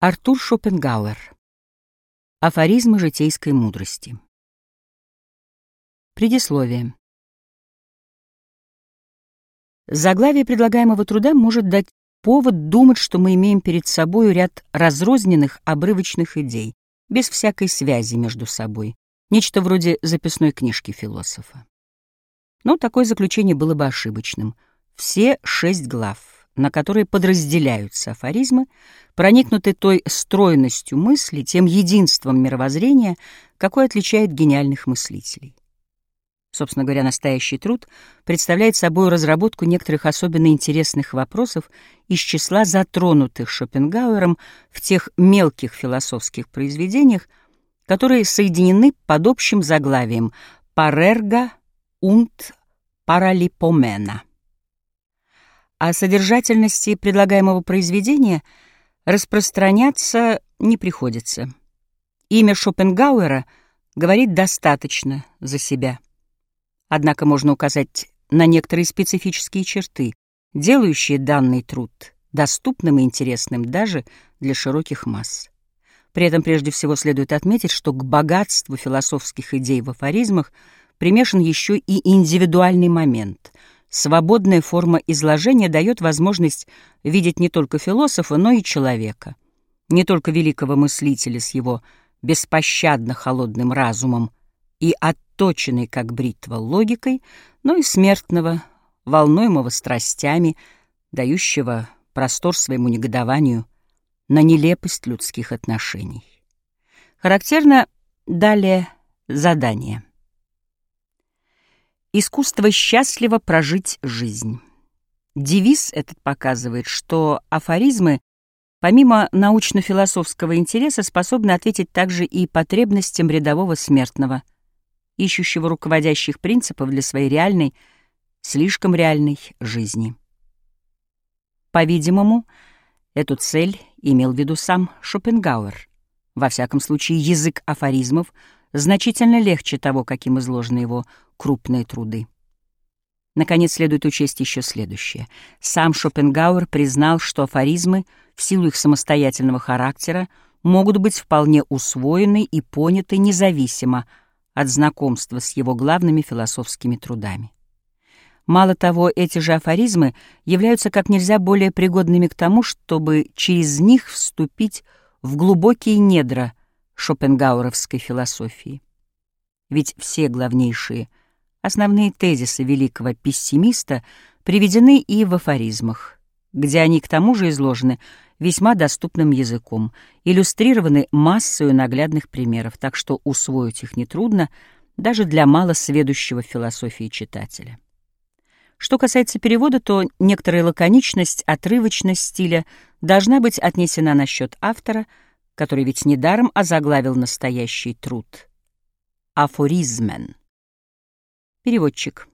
Артур Шопенгауэр. Афоризмы житейской мудрости. Предисловие. Заглавие предлагаемого труда может дать повод думать, что мы имеем перед собой ряд разрозненных обрывочных идей, без всякой связи между собой, нечто вроде записной книжки философа. Но такое заключение было бы ошибочным. Все шесть глав — на которые подразделяются афоризмы, проникнуты той стройностью мысли, тем единством мировоззрения, какое отличает гениальных мыслителей. Собственно говоря, настоящий труд представляет собой разработку некоторых особенно интересных вопросов из числа затронутых Шопенгауэром в тех мелких философских произведениях, которые соединены под общим заглавием «Парерга und Паралипомена» о содержательности предлагаемого произведения распространяться не приходится. Имя Шопенгауэра говорит достаточно за себя. Однако можно указать на некоторые специфические черты, делающие данный труд доступным и интересным даже для широких масс. При этом прежде всего следует отметить, что к богатству философских идей в афоризмах примешан еще и индивидуальный момент — Свободная форма изложения дает возможность видеть не только философа, но и человека, не только великого мыслителя с его беспощадно холодным разумом и отточенной, как бритва, логикой, но и смертного, волнуемого страстями, дающего простор своему негодованию на нелепость людских отношений. Характерно далее задание — Искусство счастливо прожить жизнь. Девиз этот показывает, что афоризмы, помимо научно-философского интереса, способны ответить также и потребностям рядового смертного, ищущего руководящих принципов для своей реальной, слишком реальной жизни. По-видимому, эту цель имел в виду сам Шопенгауэр. Во всяком случае, язык афоризмов — значительно легче того, каким изложены его крупные труды. Наконец, следует учесть еще следующее. Сам Шопенгауэр признал, что афоризмы, в силу их самостоятельного характера, могут быть вполне усвоены и поняты независимо от знакомства с его главными философскими трудами. Мало того, эти же афоризмы являются как нельзя более пригодными к тому, чтобы через них вступить в глубокие недра шопенгауровской философии. Ведь все главнейшие, основные тезисы великого пессимиста приведены и в афоризмах, где они к тому же изложены весьма доступным языком, иллюстрированы массою наглядных примеров, так что усвоить их нетрудно даже для малосведущего в философии читателя. Что касается перевода, то некоторая лаконичность, отрывочность стиля должна быть отнесена на счет автора — который ведь недаром озаглавил настоящий труд. Афоризмен. Переводчик.